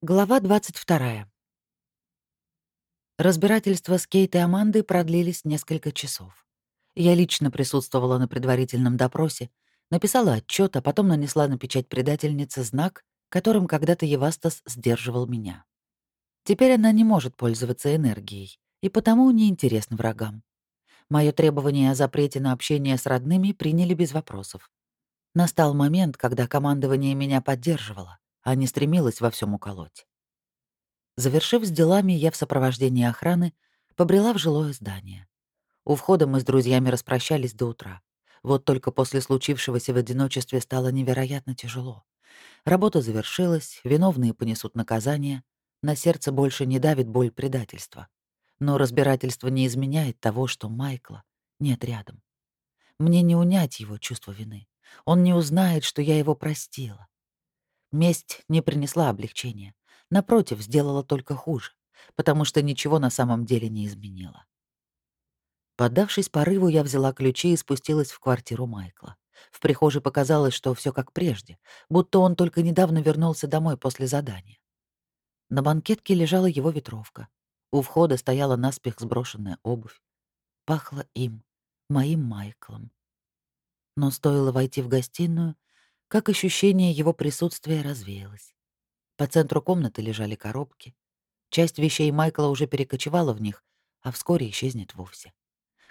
Глава 22. Разбирательства с Кейт и Амандой продлились несколько часов. Я лично присутствовала на предварительном допросе, написала отчет, а потом нанесла на печать предательницы знак, которым когда-то Евастас сдерживал меня. Теперь она не может пользоваться энергией, и потому неинтересна врагам. Мое требование о запрете на общение с родными приняли без вопросов. Настал момент, когда командование меня поддерживало, а не стремилось во всем уколоть. Завершив с делами, я в сопровождении охраны побрела в жилое здание. У входа мы с друзьями распрощались до утра. Вот только после случившегося в одиночестве стало невероятно тяжело. Работа завершилась, виновные понесут наказание, на сердце больше не давит боль предательства. Но разбирательство не изменяет того, что Майкла нет рядом. Мне не унять его чувство вины. Он не узнает, что я его простила. Месть не принесла облегчения. Напротив, сделала только хуже, потому что ничего на самом деле не изменила. Поддавшись порыву, я взяла ключи и спустилась в квартиру Майкла. В прихожей показалось, что все как прежде, будто он только недавно вернулся домой после задания. На банкетке лежала его ветровка. У входа стояла наспех сброшенная обувь. Пахло им, моим Майклом. Но стоило войти в гостиную, как ощущение его присутствия развеялось. По центру комнаты лежали коробки. Часть вещей Майкла уже перекочевала в них, а вскоре исчезнет вовсе.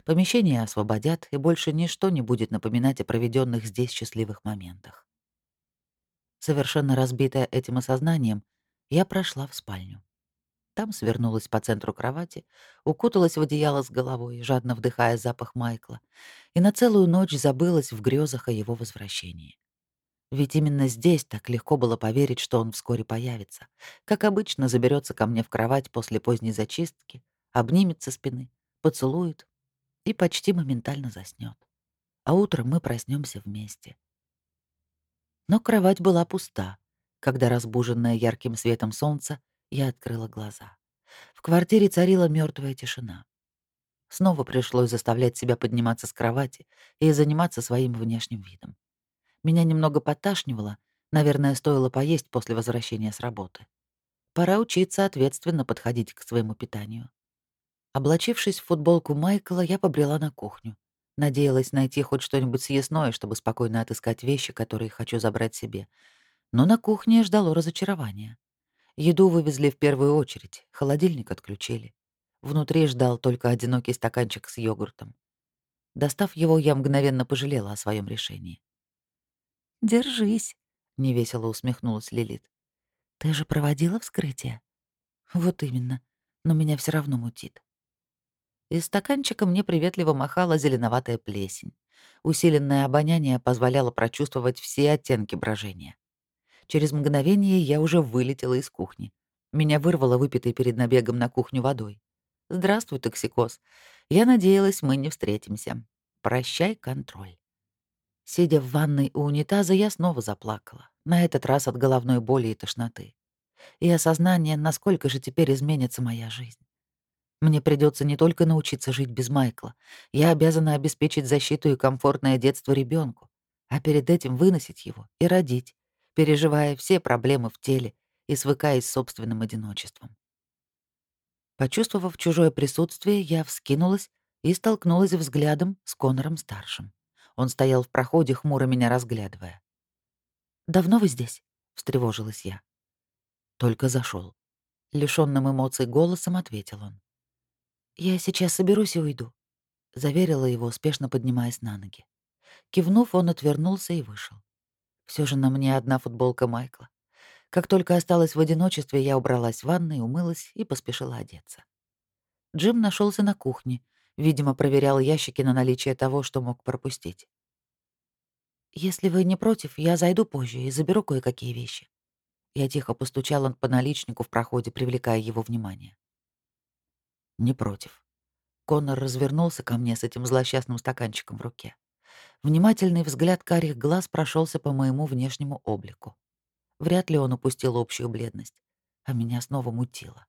Помещение освободят, и больше ничто не будет напоминать о проведенных здесь счастливых моментах. Совершенно разбитая этим осознанием, я прошла в спальню. Там свернулась по центру кровати, укуталась в одеяло с головой, жадно вдыхая запах Майкла, и на целую ночь забылась в грезах о его возвращении. Ведь именно здесь так легко было поверить, что он вскоре появится. Как обычно, заберется ко мне в кровать после поздней зачистки, обнимет со спины, поцелует и почти моментально заснет. А утром мы проснемся вместе. Но кровать была пуста, когда, разбуженная ярким светом солнца, я открыла глаза. В квартире царила мертвая тишина. Снова пришлось заставлять себя подниматься с кровати и заниматься своим внешним видом. Меня немного поташнивало. Наверное, стоило поесть после возвращения с работы. Пора учиться ответственно подходить к своему питанию. Облачившись в футболку Майкла, я побрела на кухню. Надеялась найти хоть что-нибудь съестное, чтобы спокойно отыскать вещи, которые хочу забрать себе. Но на кухне ждало разочарование. Еду вывезли в первую очередь, холодильник отключили. Внутри ждал только одинокий стаканчик с йогуртом. Достав его, я мгновенно пожалела о своем решении. «Держись», — невесело усмехнулась Лилит. «Ты же проводила вскрытие?» «Вот именно, но меня все равно мутит». Из стаканчика мне приветливо махала зеленоватая плесень. Усиленное обоняние позволяло прочувствовать все оттенки брожения. Через мгновение я уже вылетела из кухни. Меня вырвало выпитой перед набегом на кухню водой. «Здравствуй, токсикоз. Я надеялась, мы не встретимся. Прощай, контроль». Сидя в ванной у унитаза, я снова заплакала, на этот раз от головной боли и тошноты. И осознание, насколько же теперь изменится моя жизнь. Мне придется не только научиться жить без Майкла, я обязана обеспечить защиту и комфортное детство ребенку, а перед этим выносить его и родить, переживая все проблемы в теле и свыкаясь с собственным одиночеством. Почувствовав чужое присутствие, я вскинулась и столкнулась взглядом с Конором-старшим. Он стоял в проходе, хмуро меня разглядывая. «Давно вы здесь?» — встревожилась я. Только зашел. Лишённым эмоций голосом ответил он. «Я сейчас соберусь и уйду», — заверила его, спешно поднимаясь на ноги. Кивнув, он отвернулся и вышел. Все же на мне одна футболка Майкла. Как только осталась в одиночестве, я убралась в ванной, умылась и поспешила одеться. Джим нашелся на кухне, Видимо, проверял ящики на наличие того, что мог пропустить. «Если вы не против, я зайду позже и заберу кое-какие вещи». Я тихо постучал по наличнику в проходе, привлекая его внимание. «Не против». Коннор развернулся ко мне с этим злосчастным стаканчиком в руке. Внимательный взгляд карих глаз прошелся по моему внешнему облику. Вряд ли он упустил общую бледность, а меня снова мутило.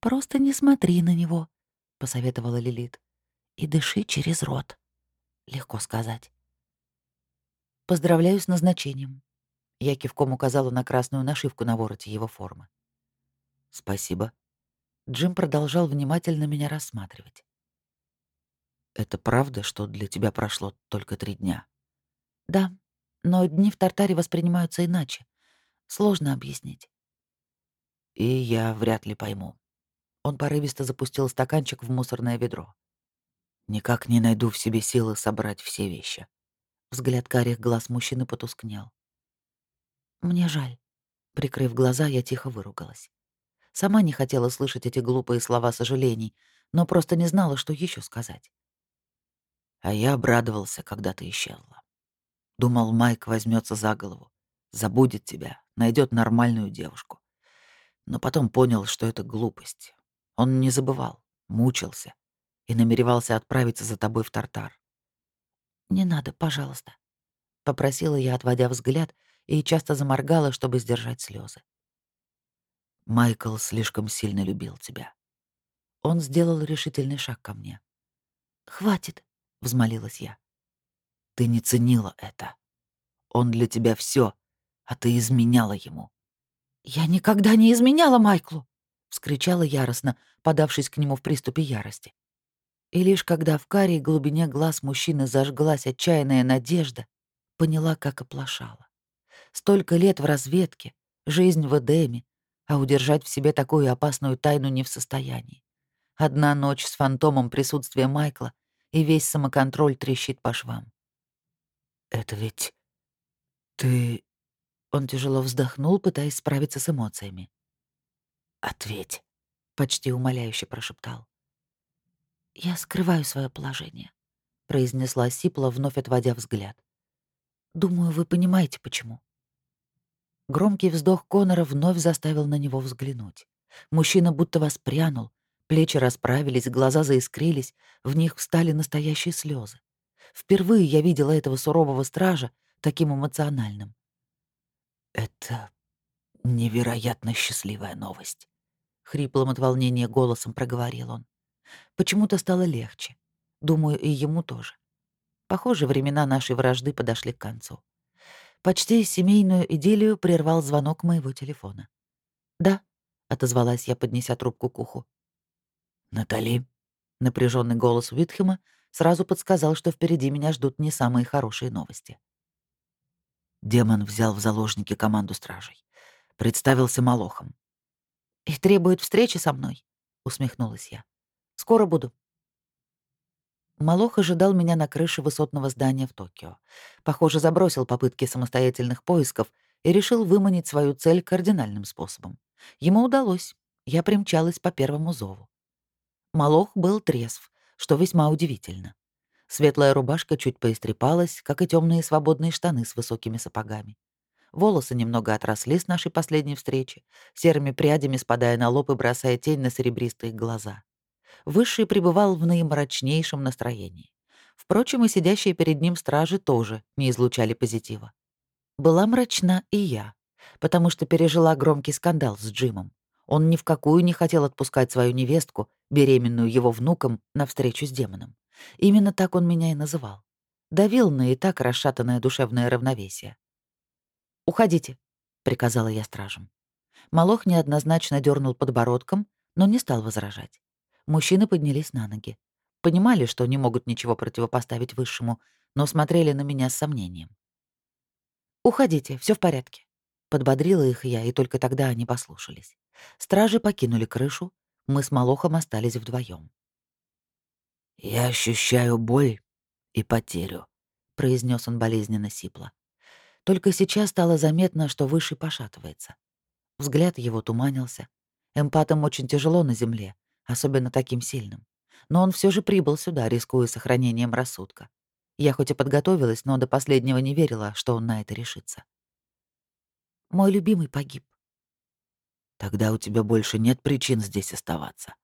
«Просто не смотри на него», — посоветовала Лилит. «И дыши через рот». Легко сказать. «Поздравляю с назначением». Я кивком указала на красную нашивку на вороте его формы. «Спасибо». Джим продолжал внимательно меня рассматривать. «Это правда, что для тебя прошло только три дня?» «Да, но дни в Тартаре воспринимаются иначе. Сложно объяснить». «И я вряд ли пойму». Он порывисто запустил стаканчик в мусорное ведро. «Никак не найду в себе силы собрать все вещи». Взгляд карих глаз мужчины потускнел. «Мне жаль». Прикрыв глаза, я тихо выругалась. Сама не хотела слышать эти глупые слова сожалений, но просто не знала, что еще сказать. А я обрадовался, когда ты исчезла. Думал, Майк возьмется за голову, забудет тебя, найдет нормальную девушку. Но потом понял, что это глупость. Он не забывал, мучился и намеревался отправиться за тобой в Тартар. «Не надо, пожалуйста», — попросила я, отводя взгляд, и часто заморгала, чтобы сдержать слезы. Майкл слишком сильно любил тебя. Он сделал решительный шаг ко мне. «Хватит», — взмолилась я. «Ты не ценила это. Он для тебя все, а ты изменяла ему». «Я никогда не изменяла Майклу!» — вскричала яростно, подавшись к нему в приступе ярости. И лишь когда в карей глубине глаз мужчины зажглась отчаянная надежда, поняла, как оплошала. Столько лет в разведке, жизнь в Эдеме, а удержать в себе такую опасную тайну не в состоянии. Одна ночь с фантомом присутствия Майкла, и весь самоконтроль трещит по швам. «Это ведь... ты...» Он тяжело вздохнул, пытаясь справиться с эмоциями. «Ответь», — почти умоляюще прошептал. «Я скрываю свое положение», — произнесла Сипла, вновь отводя взгляд. «Думаю, вы понимаете, почему». Громкий вздох Конора вновь заставил на него взглянуть. Мужчина будто воспрянул, плечи расправились, глаза заискрились, в них встали настоящие слезы. Впервые я видела этого сурового стража таким эмоциональным. «Это невероятно счастливая новость», — хриплым от волнения голосом проговорил он. Почему-то стало легче. Думаю, и ему тоже. Похоже, времена нашей вражды подошли к концу. Почти семейную идиллию прервал звонок моего телефона. «Да», — отозвалась я, поднеся трубку к уху. «Натали», — напряженный голос Уитхема сразу подсказал, что впереди меня ждут не самые хорошие новости. Демон взял в заложники команду стражей. Представился Молохом. «И требует встречи со мной?» — усмехнулась я. «Скоро буду». Малох ожидал меня на крыше высотного здания в Токио. Похоже, забросил попытки самостоятельных поисков и решил выманить свою цель кардинальным способом. Ему удалось. Я примчалась по первому зову. Малох был трезв, что весьма удивительно. Светлая рубашка чуть поистрепалась, как и темные свободные штаны с высокими сапогами. Волосы немного отросли с нашей последней встречи, серыми прядями спадая на лоб и бросая тень на серебристые глаза. Высший пребывал в наимрачнейшем настроении. Впрочем, и сидящие перед ним стражи тоже не излучали позитива. Была мрачна и я, потому что пережила громкий скандал с Джимом. Он ни в какую не хотел отпускать свою невестку, беременную его внуком, на встречу с демоном. Именно так он меня и называл. Давил на и так расшатанное душевное равновесие. «Уходите», — приказала я стражам. Малох неоднозначно дернул подбородком, но не стал возражать. Мужчины поднялись на ноги. Понимали, что не могут ничего противопоставить высшему, но смотрели на меня с сомнением. «Уходите, все в порядке», — подбодрила их я, и только тогда они послушались. Стражи покинули крышу, мы с Малохом остались вдвоем. «Я ощущаю боль и потерю», — произнес он болезненно сипло. Только сейчас стало заметно, что Высший пошатывается. Взгляд его туманился. Эмпатам очень тяжело на земле, особенно таким сильным. Но он все же прибыл сюда, рискуя сохранением рассудка. Я хоть и подготовилась, но до последнего не верила, что он на это решится. Мой любимый погиб. Тогда у тебя больше нет причин здесь оставаться.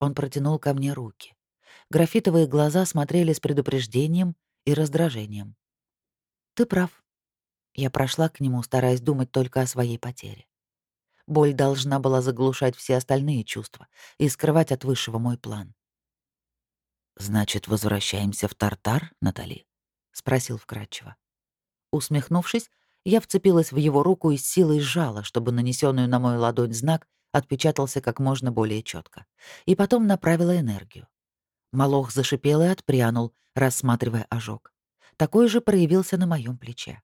Он протянул ко мне руки. Графитовые глаза смотрели с предупреждением и раздражением. Ты прав. Я прошла к нему, стараясь думать только о своей потере. Боль должна была заглушать все остальные чувства и скрывать от высшего мой план. «Значит, возвращаемся в Тартар, Натали?» — спросил вкратчиво. Усмехнувшись, Я вцепилась в его руку и с силой сжала, чтобы нанесенную на мою ладонь знак отпечатался как можно более четко, и потом направила энергию. Малох зашипел и отпрянул, рассматривая ожог. Такой же проявился на моем плече.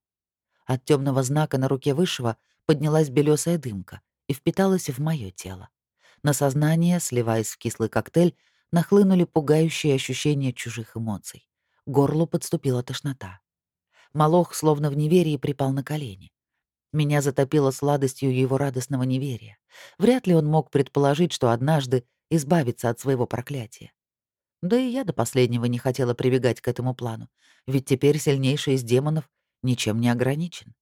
От темного знака на руке Высшего поднялась белесая дымка и впиталась в мое тело. На сознание, сливаясь в кислый коктейль, нахлынули пугающие ощущения чужих эмоций. Горлу подступила тошнота. Малох, словно в неверии, припал на колени. Меня затопило сладостью его радостного неверия. Вряд ли он мог предположить, что однажды избавится от своего проклятия. Да и я до последнего не хотела прибегать к этому плану, ведь теперь сильнейший из демонов ничем не ограничен.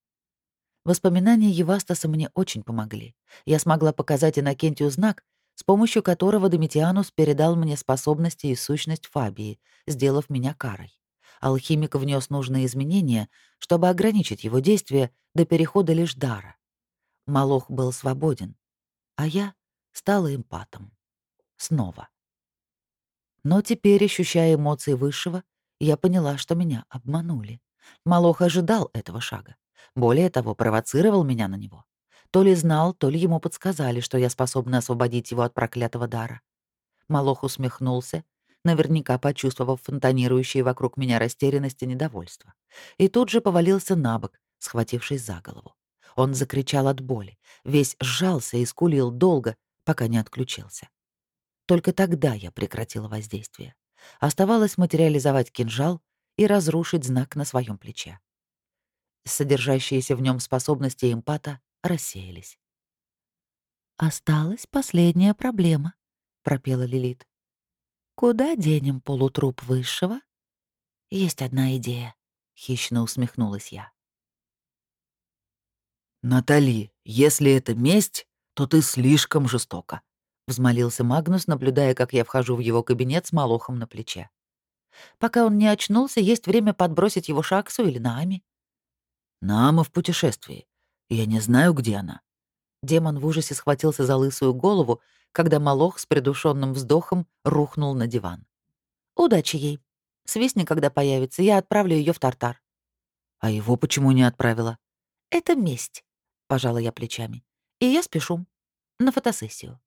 Воспоминания Евастаса мне очень помогли. Я смогла показать Иннокентию знак, с помощью которого Домитианус передал мне способности и сущность Фабии, сделав меня карой. Алхимик внес нужные изменения, чтобы ограничить его действия до перехода лишь дара. Малох был свободен, а я стала эмпатом. Снова. Но теперь, ощущая эмоции Высшего, я поняла, что меня обманули. Малох ожидал этого шага. Более того, провоцировал меня на него. То ли знал, то ли ему подсказали, что я способна освободить его от проклятого дара. Малох усмехнулся, наверняка почувствовав фонтанирующие вокруг меня растерянность и недовольство. И тут же повалился на бок, схватившись за голову. Он закричал от боли, весь сжался и скулил долго, пока не отключился. Только тогда я прекратила воздействие. Оставалось материализовать кинжал и разрушить знак на своем плече. Содержащиеся в нем способности эмпата рассеялись. «Осталась последняя проблема», — пропела Лилит. «Куда денем полутруп высшего?» «Есть одна идея», — хищно усмехнулась я. «Натали, если это месть, то ты слишком жестока», — взмолился Магнус, наблюдая, как я вхожу в его кабинет с молохом на плече. «Пока он не очнулся, есть время подбросить его Шаксу или Наами». «Наама в путешествии. Я не знаю, где она». Демон в ужасе схватился за лысую голову, когда Малох с придушенным вздохом рухнул на диван. «Удачи ей. Свистни, когда появится, я отправлю ее в Тартар». «А его почему не отправила?» «Это месть», — пожала я плечами. «И я спешу. На фотосессию».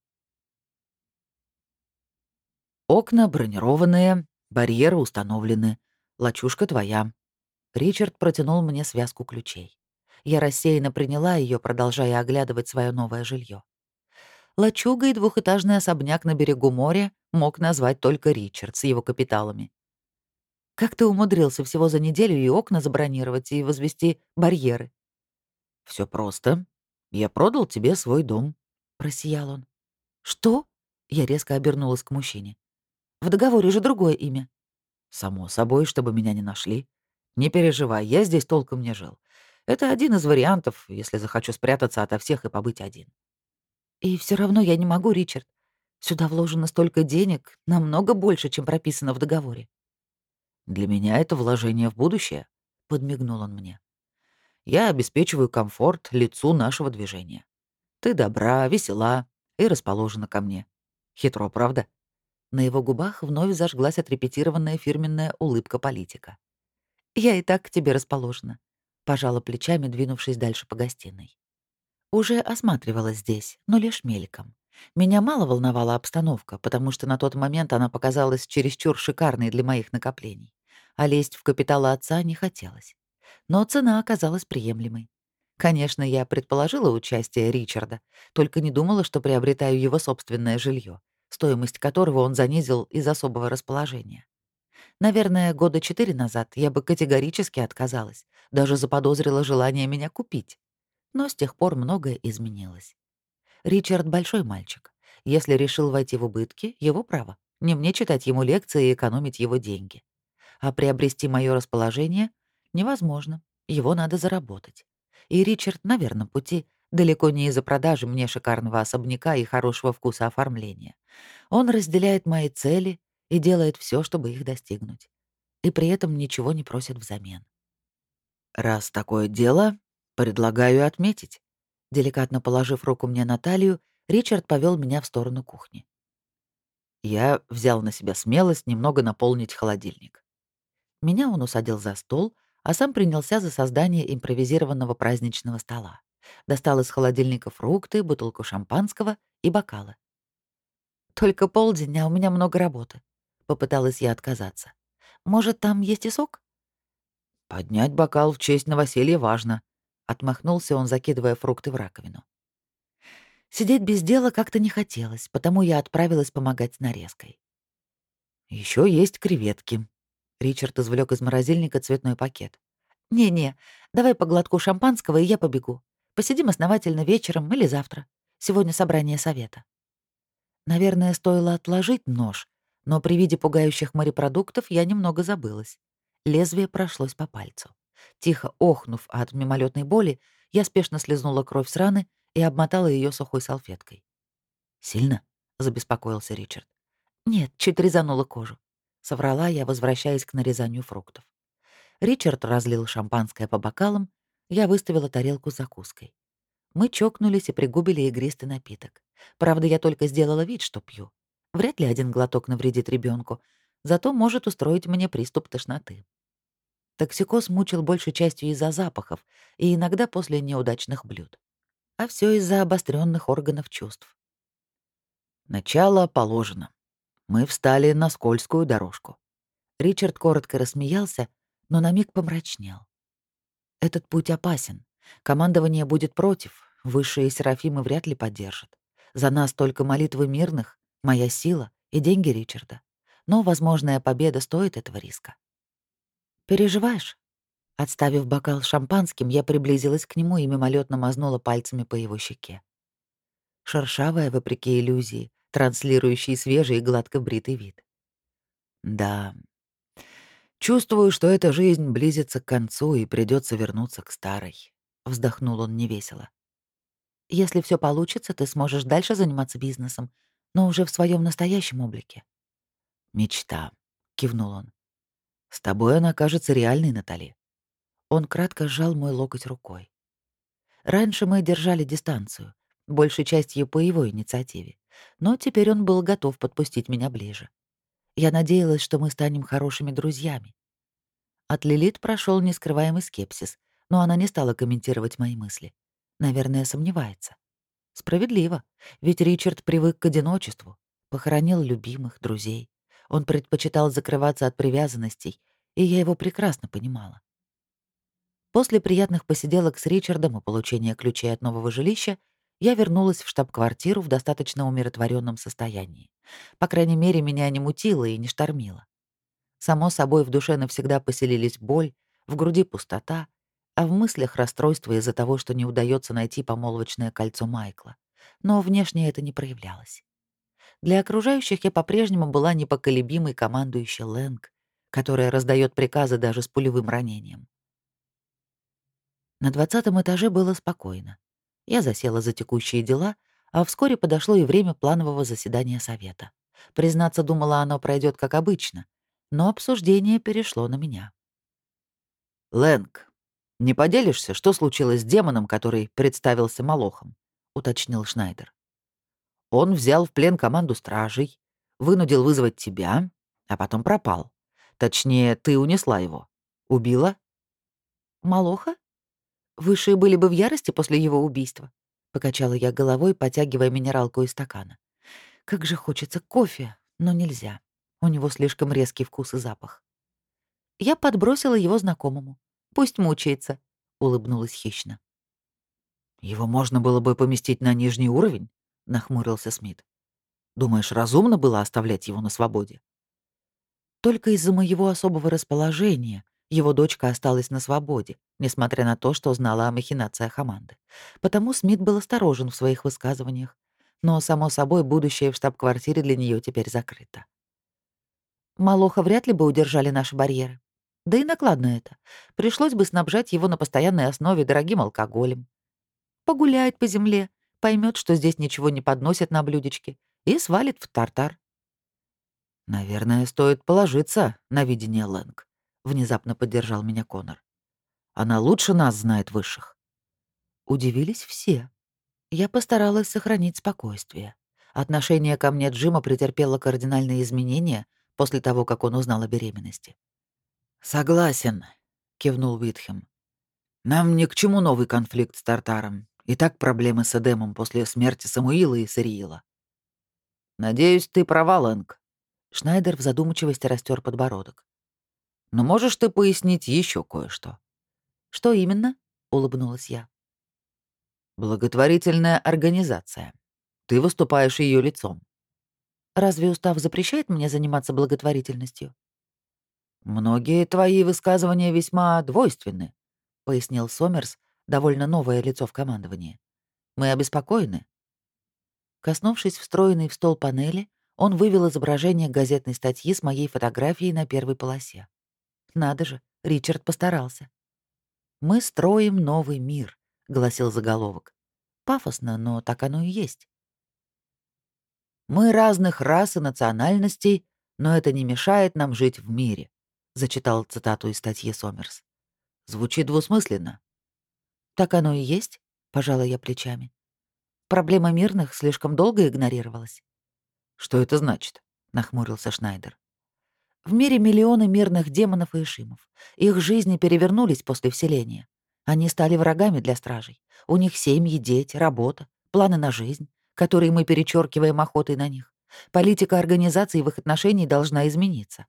Окна бронированные, барьеры установлены. Лачушка твоя. Ричард протянул мне связку ключей. Я рассеянно приняла ее, продолжая оглядывать свое новое жилье. Лачуга и двухэтажный особняк на берегу моря мог назвать только Ричард с его капиталами. «Как ты умудрился всего за неделю и окна забронировать, и возвести барьеры?» Все просто. Я продал тебе свой дом», — просиял он. «Что?» — я резко обернулась к мужчине. В договоре же другое имя. Само собой, чтобы меня не нашли. Не переживай, я здесь толком не жил. Это один из вариантов, если захочу спрятаться ото всех и побыть один. И все равно я не могу, Ричард. Сюда вложено столько денег, намного больше, чем прописано в договоре. Для меня это вложение в будущее, подмигнул он мне. Я обеспечиваю комфорт лицу нашего движения. Ты добра, весела и расположена ко мне. Хитро, правда? На его губах вновь зажглась отрепетированная фирменная улыбка политика. «Я и так к тебе расположена», — пожала плечами, двинувшись дальше по гостиной. Уже осматривалась здесь, но лишь мельком. Меня мало волновала обстановка, потому что на тот момент она показалась чересчур шикарной для моих накоплений, а лезть в капиталы отца не хотелось. Но цена оказалась приемлемой. Конечно, я предположила участие Ричарда, только не думала, что приобретаю его собственное жилье стоимость которого он занизил из особого расположения. Наверное, года четыре назад я бы категорически отказалась, даже заподозрила желание меня купить. Но с тех пор многое изменилось. Ричард — большой мальчик. Если решил войти в убытки, его право. Не мне читать ему лекции и экономить его деньги. А приобрести мое расположение невозможно. Его надо заработать. И Ричард на верном пути, далеко не из-за продажи мне шикарного особняка и хорошего вкуса оформления. Он разделяет мои цели и делает все, чтобы их достигнуть. И при этом ничего не просит взамен. «Раз такое дело, предлагаю отметить». Деликатно положив руку мне на талию, Ричард повел меня в сторону кухни. Я взял на себя смелость немного наполнить холодильник. Меня он усадил за стол, а сам принялся за создание импровизированного праздничного стола. Достал из холодильника фрукты, бутылку шампанского и бокалы. «Только полдень, а у меня много работы», — попыталась я отказаться. «Может, там есть и сок?» «Поднять бокал в честь новоселья важно», — отмахнулся он, закидывая фрукты в раковину. Сидеть без дела как-то не хотелось, потому я отправилась помогать с нарезкой. Еще есть креветки». Ричард извлек из морозильника цветной пакет. «Не-не, давай по глотку шампанского, и я побегу. Посидим основательно вечером или завтра. Сегодня собрание совета». Наверное, стоило отложить нож, но при виде пугающих морепродуктов я немного забылась. Лезвие прошлось по пальцу. Тихо охнув от мимолетной боли, я спешно слезнула кровь с раны и обмотала ее сухой салфеткой. «Сильно?» — забеспокоился Ричард. «Нет, чуть резанула кожу», — соврала я, возвращаясь к нарезанию фруктов. Ричард разлил шампанское по бокалам, я выставила тарелку с закуской. Мы чокнулись и пригубили игристый напиток. Правда, я только сделала вид, что пью. Вряд ли один глоток навредит ребенку, зато может устроить мне приступ тошноты. Токсикоз мучил большей частью из-за запахов и иногда после неудачных блюд. А все из-за обостренных органов чувств. Начало положено. Мы встали на скользкую дорожку. Ричард коротко рассмеялся, но на миг помрачнел. Этот путь опасен. Командование будет против, высшие серафимы вряд ли поддержат. За нас только молитвы мирных, моя сила и деньги Ричарда. Но возможная победа стоит этого риска. «Переживаешь?» Отставив бокал шампанским, я приблизилась к нему и мимолетно мазнула пальцами по его щеке. Шершавая, вопреки иллюзии, транслирующий свежий и гладко бритый вид. Да, чувствую, что эта жизнь близится к концу и придется вернуться к старой. Вздохнул он невесело. Если все получится, ты сможешь дальше заниматься бизнесом, но уже в своем настоящем облике. Мечта, кивнул он. С тобой она кажется реальной, Натали. Он кратко сжал мой локоть рукой. Раньше мы держали дистанцию, большей частью по его инициативе но теперь он был готов подпустить меня ближе. Я надеялась, что мы станем хорошими друзьями. От Лилит прошел нескрываемый скепсис, но она не стала комментировать мои мысли. Наверное, сомневается. Справедливо, ведь Ричард привык к одиночеству, похоронил любимых, друзей. Он предпочитал закрываться от привязанностей, и я его прекрасно понимала. После приятных посиделок с Ричардом и получения ключей от нового жилища я вернулась в штаб-квартиру в достаточно умиротворенном состоянии. По крайней мере, меня не мутило и не штормило. Само собой, в душе навсегда поселились боль, в груди пустота, а в мыслях расстройство из-за того, что не удается найти помолвочное кольцо Майкла. Но внешне это не проявлялось. Для окружающих я по-прежнему была непоколебимой командующей Лэнг, которая раздает приказы даже с пулевым ранением. На двадцатом этаже было спокойно. Я засела за текущие дела, а вскоре подошло и время планового заседания совета. Признаться, думала, оно пройдет как обычно, но обсуждение перешло на меня. «Лэнг, не поделишься, что случилось с демоном, который представился Молохом?» — уточнил Шнайдер. «Он взял в плен команду стражей, вынудил вызвать тебя, а потом пропал. Точнее, ты унесла его. Убила?» «Молоха?» Высшие были бы в ярости после его убийства. Покачала я головой, потягивая минералку из стакана. Как же хочется кофе, но нельзя. У него слишком резкий вкус и запах. Я подбросила его знакомому. Пусть мучается, улыбнулась хищно. Его можно было бы поместить на нижний уровень, нахмурился Смит. Думаешь, разумно было оставлять его на свободе? Только из-за моего особого расположения его дочка осталась на свободе, несмотря на то, что знала о махинациях Аманды. Потому Смит был осторожен в своих высказываниях. Но, само собой, будущее в штаб-квартире для нее теперь закрыто. Малоха вряд ли бы удержали наши барьеры. Да и накладно это. Пришлось бы снабжать его на постоянной основе дорогим алкоголем. Погуляет по земле, поймет, что здесь ничего не подносят на блюдечке, и свалит в тартар. Наверное, стоит положиться на видение Лэнг. Внезапно поддержал меня Конор. Она лучше нас знает высших. Удивились все. Я постаралась сохранить спокойствие. Отношение ко мне Джима претерпело кардинальные изменения после того, как он узнал о беременности. «Согласен. — кивнул Витхем. «Нам ни к чему новый конфликт с Тартаром. И так проблемы с Эдемом после смерти Самуила и Сариила». «Надеюсь, ты права, Лэнг». Шнайдер в задумчивости растер подбородок. «Но можешь ты пояснить еще кое-что?» «Что именно?» — улыбнулась я. «Благотворительная организация. Ты выступаешь ее лицом. Разве устав запрещает мне заниматься благотворительностью? Многие твои высказывания весьма двойственны, пояснил Сомерс, довольно новое лицо в командовании. Мы обеспокоены. Коснувшись встроенной в стол панели, он вывел изображение газетной статьи с моей фотографией на первой полосе. Надо же, Ричард постарался. «Мы строим новый мир», — гласил заголовок. Пафосно, но так оно и есть. Мы разных рас и национальностей, но это не мешает нам жить в мире», — зачитал цитату из статьи Сомерс. Звучит двусмысленно. «Так оно и есть», — пожала я плечами. Проблема мирных слишком долго игнорировалась. «Что это значит?» — нахмурился Шнайдер. В мире миллионы мирных демонов и ишимов. Их жизни перевернулись после вселения. Они стали врагами для стражей. У них семьи, дети, работа, планы на жизнь которые мы перечеркиваем охотой на них. Политика организации в их отношении должна измениться.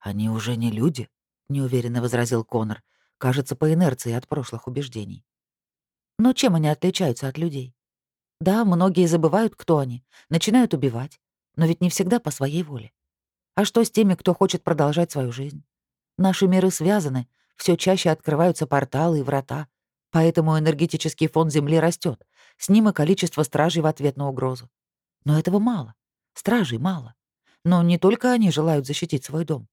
«Они уже не люди», — неуверенно возразил Конор, кажется, по инерции от прошлых убеждений. «Но чем они отличаются от людей? Да, многие забывают, кто они, начинают убивать, но ведь не всегда по своей воле. А что с теми, кто хочет продолжать свою жизнь? Наши миры связаны, все чаще открываются порталы и врата, поэтому энергетический фон Земли растет, с ним и количество стражей в ответ на угрозу. Но этого мало. Стражей мало. Но не только они желают защитить свой дом.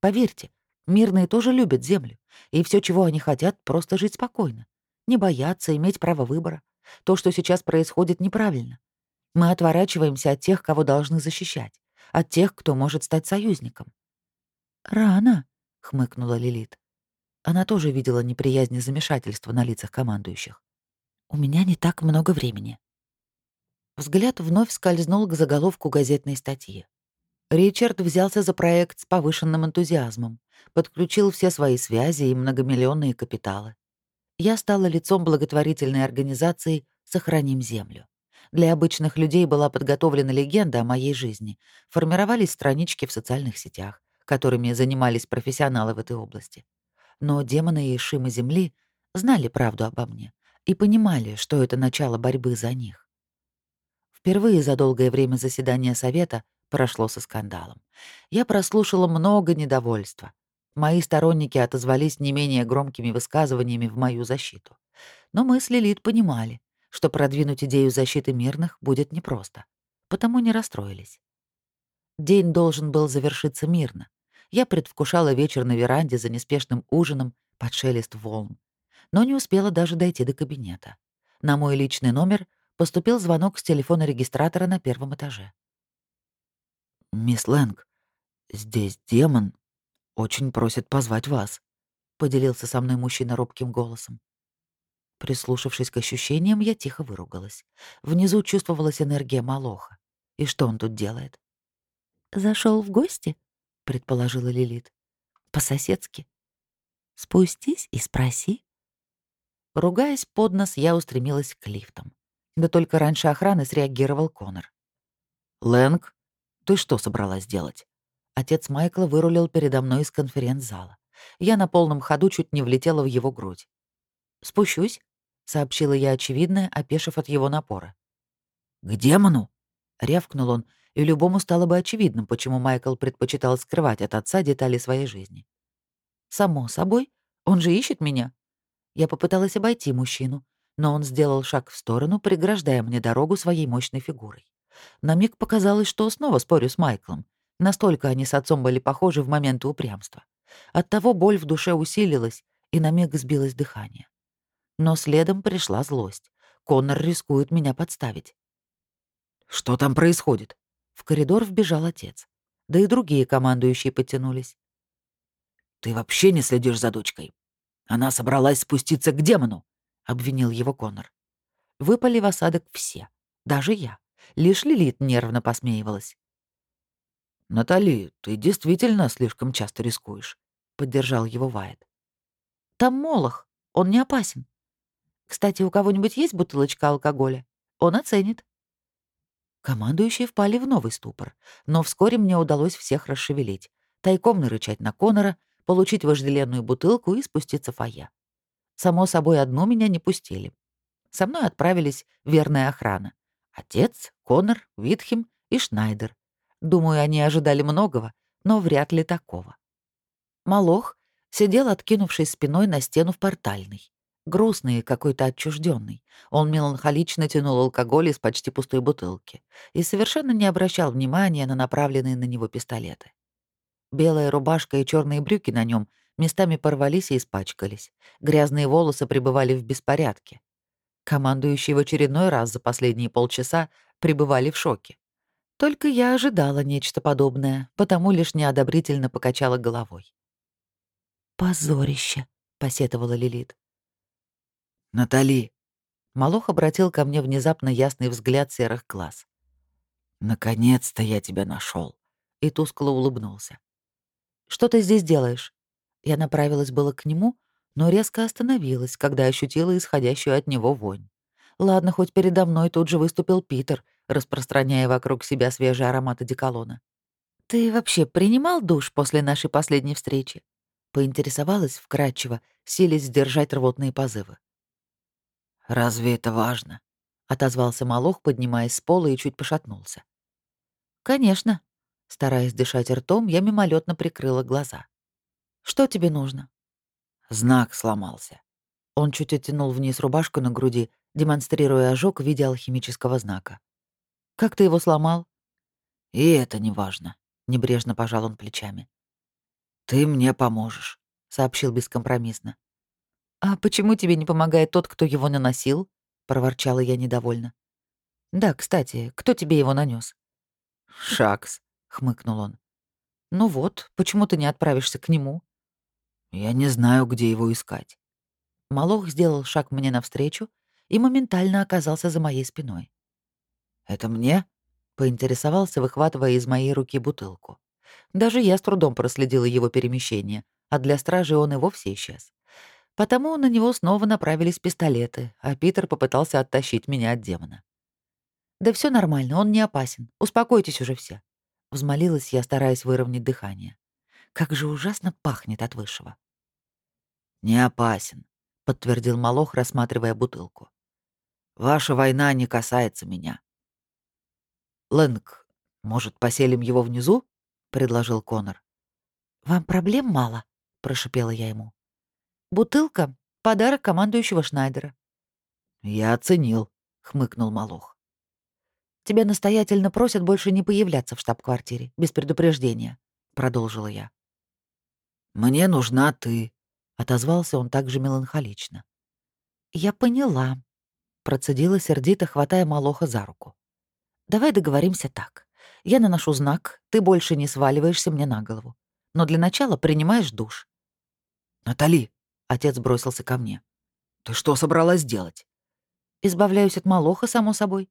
Поверьте, мирные тоже любят землю, и все, чего они хотят, просто жить спокойно. Не бояться, иметь право выбора. То, что сейчас происходит, неправильно. Мы отворачиваемся от тех, кого должны защищать, от тех, кто может стать союзником. «Рано», — хмыкнула Лилит. Она тоже видела неприязнь и замешательство на лицах командующих. У меня не так много времени. Взгляд вновь скользнул к заголовку газетной статьи. Ричард взялся за проект с повышенным энтузиазмом, подключил все свои связи и многомиллионные капиталы. Я стала лицом благотворительной организации «Сохраним Землю». Для обычных людей была подготовлена легенда о моей жизни, формировались странички в социальных сетях, которыми занимались профессионалы в этой области. Но демоны и шимы Земли знали правду обо мне, и понимали, что это начало борьбы за них. Впервые за долгое время заседания Совета прошло со скандалом. Я прослушала много недовольства. Мои сторонники отозвались не менее громкими высказываниями в мою защиту. Но мы с Лилит понимали, что продвинуть идею защиты мирных будет непросто, потому не расстроились. День должен был завершиться мирно. Я предвкушала вечер на веранде за неспешным ужином под шелест волн, но не успела даже дойти до кабинета. На мой личный номер поступил звонок с телефона регистратора на первом этаже. «Мисс Лэнг, здесь демон. Очень просит позвать вас», — поделился со мной мужчина робким голосом. Прислушавшись к ощущениям, я тихо выругалась. Внизу чувствовалась энергия Малоха. И что он тут делает? Зашел в гости?» — предположила Лилит. «По-соседски. Спустись и спроси, Ругаясь под нос, я устремилась к лифтам. Да только раньше охраны среагировал Конор. «Лэнг, ты что собралась делать?» Отец Майкла вырулил передо мной из конференц-зала. Я на полном ходу чуть не влетела в его грудь. «Спущусь», — сообщила я очевидное, опешив от его напора. «К демону?» — рявкнул он, и любому стало бы очевидным, почему Майкл предпочитал скрывать от отца детали своей жизни. «Само собой. Он же ищет меня», я попыталась обойти мужчину, но он сделал шаг в сторону, преграждая мне дорогу своей мощной фигурой. На миг показалось, что снова спорю с Майклом. Настолько они с отцом были похожи в моменты упрямства. Оттого боль в душе усилилась, и на миг сбилось дыхание. Но следом пришла злость. Коннор рискует меня подставить. «Что там происходит?» В коридор вбежал отец. Да и другие командующие подтянулись. «Ты вообще не следишь за дочкой?» Она собралась спуститься к демону, — обвинил его Конор. Выпали в осадок все, даже я. Лишь Лилит нервно посмеивалась. «Натали, ты действительно слишком часто рискуешь», — поддержал его Вайт. Там молох. Он не опасен. Кстати, у кого-нибудь есть бутылочка алкоголя? Он оценит». Командующие впали в новый ступор, но вскоре мне удалось всех расшевелить, тайком нарычать на Конора, получить вожделенную бутылку и спуститься в фойе. Само собой, одну меня не пустили. Со мной отправились верная охрана. Отец, Конор, Витхем и Шнайдер. Думаю, они ожидали многого, но вряд ли такого. Малох сидел, откинувшись спиной на стену в портальной. Грустный и какой-то отчужденный. Он меланхолично тянул алкоголь из почти пустой бутылки и совершенно не обращал внимания на направленные на него пистолеты. Белая рубашка и черные брюки на нем местами порвались и испачкались. Грязные волосы пребывали в беспорядке. Командующие в очередной раз за последние полчаса пребывали в шоке. Только я ожидала нечто подобное, потому лишь неодобрительно покачала головой. «Позорище», — посетовала Лилит. «Натали!» Малох обратил ко мне внезапно ясный взгляд серых глаз. «Наконец-то я тебя нашел. И тускло улыбнулся. «Что ты здесь делаешь?» Я направилась было к нему, но резко остановилась, когда ощутила исходящую от него вонь. Ладно, хоть передо мной тут же выступил Питер, распространяя вокруг себя свежий аромат одеколона. «Ты вообще принимал душ после нашей последней встречи?» Поинтересовалась вкратчиво, силясь сдержать рвотные позывы. «Разве это важно?» — отозвался Малох, поднимаясь с пола и чуть пошатнулся. «Конечно». Стараясь дышать ртом, я мимолетно прикрыла глаза. «Что тебе нужно?» Знак сломался. Он чуть оттянул вниз рубашку на груди, демонстрируя ожог в виде алхимического знака. «Как ты его сломал?» «И это не важно», — небрежно пожал он плечами. «Ты мне поможешь», — сообщил бескомпромиссно. «А почему тебе не помогает тот, кто его наносил?» — проворчала я недовольно. «Да, кстати, кто тебе его нанес? «Шакс», — хмыкнул он. «Ну вот, почему ты не отправишься к нему?» «Я не знаю, где его искать». Малох сделал шаг мне навстречу и моментально оказался за моей спиной. «Это мне?» — поинтересовался, выхватывая из моей руки бутылку. Даже я с трудом проследила его перемещение, а для стражи он и вовсе исчез. Потому на него снова направились пистолеты, а Питер попытался оттащить меня от демона. «Да все нормально, он не опасен. Успокойтесь уже все», — взмолилась я, стараясь выровнять дыхание. «Как же ужасно пахнет от высшего». «Не опасен», — подтвердил Малох, рассматривая бутылку. «Ваша война не касается меня». «Лэнг, может, поселим его внизу?» — предложил Конор. «Вам проблем мало?» — прошипела я ему. Бутылка — подарок командующего Шнайдера. «Я оценил», — хмыкнул Малох. «Тебя настоятельно просят больше не появляться в штаб-квартире, без предупреждения», — продолжила я. «Мне нужна ты», — отозвался он также меланхолично. «Я поняла», — процедила сердито, хватая Малоха за руку. «Давай договоримся так. Я наношу знак, ты больше не сваливаешься мне на голову. Но для начала принимаешь душ». «Натали!» Отец бросился ко мне. «Ты что собралась делать?» «Избавляюсь от Малоха, само собой».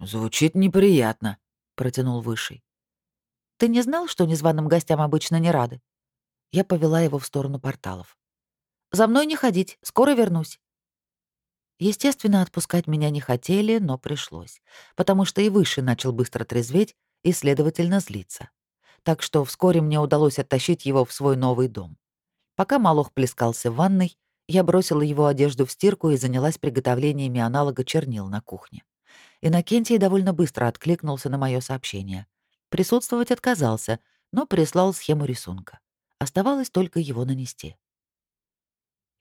«Звучит неприятно», — протянул Высший. «Ты не знал, что незваным гостям обычно не рады?» Я повела его в сторону порталов. «За мной не ходить, скоро вернусь». Естественно, отпускать меня не хотели, но пришлось, потому что и Высший начал быстро трезветь и, следовательно, злиться. Так что вскоре мне удалось оттащить его в свой новый дом. Пока Малох плескался в ванной, я бросила его одежду в стирку и занялась приготовлениями аналога чернил на кухне. Иннокентий довольно быстро откликнулся на мое сообщение. Присутствовать отказался, но прислал схему рисунка. Оставалось только его нанести.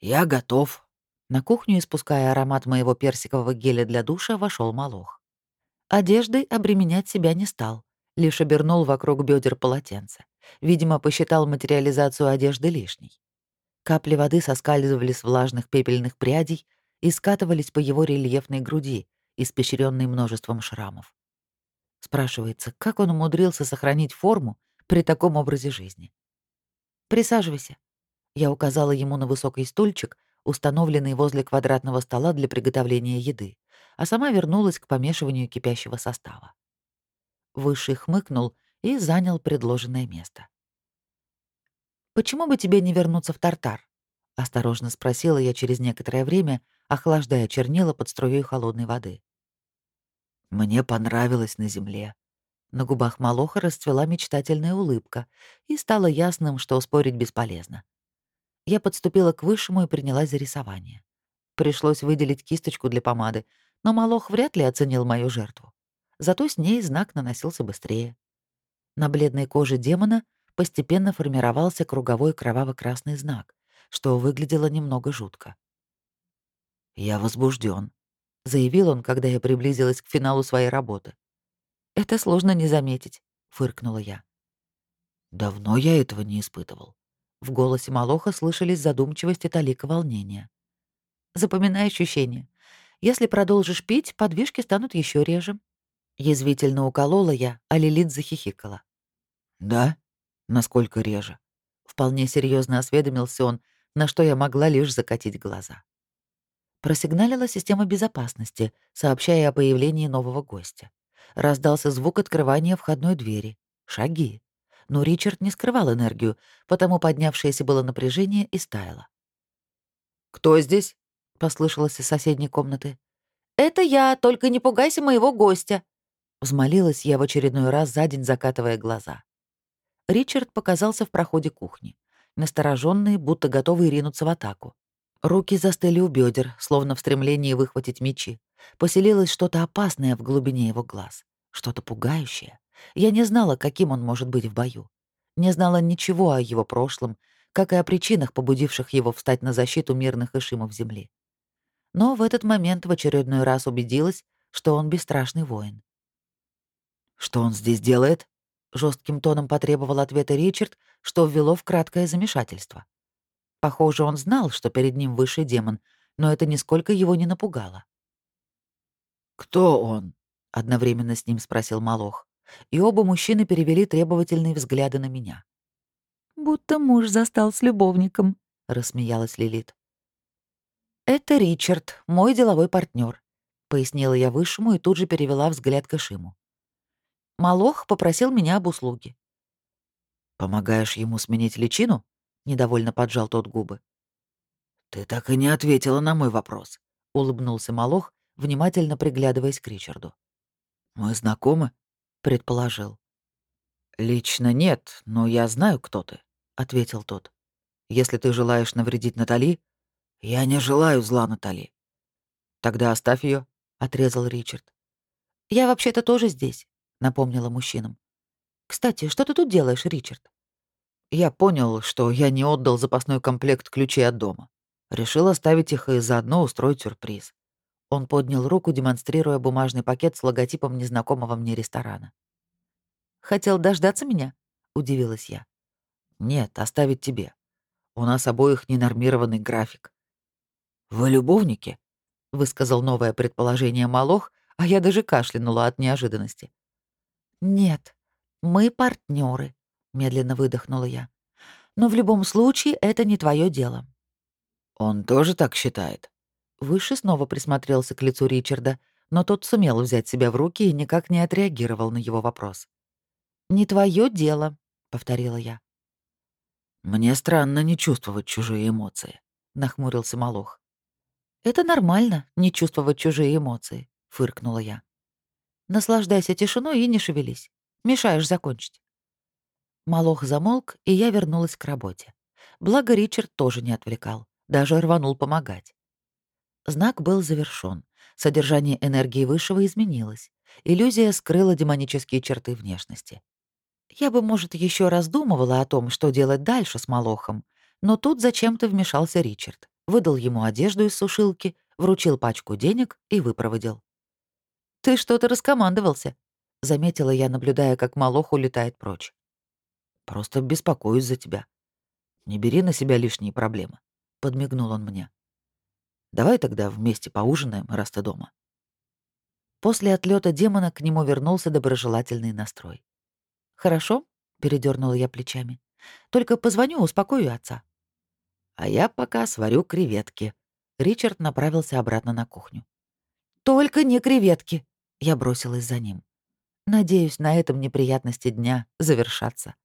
«Я готов». На кухню, испуская аромат моего персикового геля для душа, вошел Малох. Одеждой обременять себя не стал, лишь обернул вокруг бедер полотенце. Видимо, посчитал материализацию одежды лишней. Капли воды соскальзывали с влажных пепельных прядей и скатывались по его рельефной груди, испещренной множеством шрамов. Спрашивается, как он умудрился сохранить форму при таком образе жизни? «Присаживайся». Я указала ему на высокий стульчик, установленный возле квадратного стола для приготовления еды, а сама вернулась к помешиванию кипящего состава. Высший хмыкнул и занял предложенное место. «Почему бы тебе не вернуться в Тартар?» — осторожно спросила я через некоторое время, охлаждая чернила под струей холодной воды. Мне понравилось на земле. На губах Малоха расцвела мечтательная улыбка, и стало ясным, что спорить бесполезно. Я подступила к высшему и принялась за рисование. Пришлось выделить кисточку для помады, но Малох вряд ли оценил мою жертву. Зато с ней знак наносился быстрее. На бледной коже демона постепенно формировался круговой кроваво-красный знак, что выглядело немного жутко. «Я возбужден, — заявил он, когда я приблизилась к финалу своей работы. «Это сложно не заметить», — фыркнула я. «Давно я этого не испытывал». В голосе Малоха слышались задумчивость и талика волнения. «Запоминай ощущения. Если продолжишь пить, подвижки станут еще реже». Язвительно уколола я, а Лилит захихикала. «Да? Насколько реже?» Вполне серьезно осведомился он, на что я могла лишь закатить глаза. Просигналила система безопасности, сообщая о появлении нового гостя. Раздался звук открывания входной двери. Шаги. Но Ричард не скрывал энергию, потому поднявшееся было напряжение и стаяло. «Кто здесь?» — послышалось из соседней комнаты. «Это я, только не пугайся моего гостя!» Взмолилась я в очередной раз за день, закатывая глаза. Ричард показался в проходе кухни. Настороженный, будто готовый ринуться в атаку. Руки застыли у бедер, словно в стремлении выхватить мечи. Поселилось что-то опасное в глубине его глаз, что-то пугающее. Я не знала, каким он может быть в бою. Не знала ничего о его прошлом, как и о причинах, побудивших его встать на защиту мирных ишимов земли. Но в этот момент в очередной раз убедилась, что он бесстрашный воин. «Что он здесь делает?» — жестким тоном потребовал ответа Ричард, что ввело в краткое замешательство. Похоже, он знал, что перед ним высший демон, но это нисколько его не напугало. «Кто он?» — одновременно с ним спросил Малох. И оба мужчины перевели требовательные взгляды на меня. «Будто муж застал с любовником», — рассмеялась Лилит. «Это Ричард, мой деловой партнер, пояснила я Высшему и тут же перевела взгляд к Ишиму. Малох попросил меня об услуге. «Помогаешь ему сменить личину?» Недовольно поджал тот губы. «Ты так и не ответила на мой вопрос», — улыбнулся Малох, внимательно приглядываясь к Ричарду. «Мы знакомы?» — предположил. «Лично нет, но я знаю, кто ты», — ответил тот. «Если ты желаешь навредить Натали...» «Я не желаю зла Натали». «Тогда оставь ее, отрезал Ричард. «Я вообще-то тоже здесь», — напомнила мужчинам. «Кстати, что ты тут делаешь, Ричард?» Я понял, что я не отдал запасной комплект ключей от дома. Решил оставить их и заодно устроить сюрприз. Он поднял руку, демонстрируя бумажный пакет с логотипом незнакомого мне ресторана. «Хотел дождаться меня?» — удивилась я. «Нет, оставить тебе. У нас обоих ненормированный график». «Вы любовники?» — высказал новое предположение Малох, а я даже кашлянула от неожиданности. «Нет, мы партнеры, — медленно выдохнула я. «Но в любом случае это не твое дело». «Он тоже так считает?» Выше снова присмотрелся к лицу Ричарда, но тот сумел взять себя в руки и никак не отреагировал на его вопрос. «Не твое дело», — повторила я. «Мне странно не чувствовать чужие эмоции», — нахмурился Малох. «Это нормально, не чувствовать чужие эмоции», — фыркнула я. «Наслаждайся тишиной и не шевелись. Мешаешь закончить». Малох замолк, и я вернулась к работе. Благо Ричард тоже не отвлекал, даже рванул помогать. Знак был завершён. Содержание энергии Высшего изменилось. Иллюзия скрыла демонические черты внешности. Я бы, может, еще раздумывала о том, что делать дальше с Малохом, но тут зачем-то вмешался Ричард, выдал ему одежду из сушилки, вручил пачку денег и выпроводил. «Ты что-то раскомандовался», — заметила я, наблюдая, как Малох улетает прочь. Просто беспокоюсь за тебя. Не бери на себя лишние проблемы», — подмигнул он мне. «Давай тогда вместе поужинаем, раз ты дома». После отлета демона к нему вернулся доброжелательный настрой. «Хорошо», — передернула я плечами. «Только позвоню, успокою отца». «А я пока сварю креветки». Ричард направился обратно на кухню. «Только не креветки!» — я бросилась за ним. Надеюсь, на этом неприятности дня завершатся.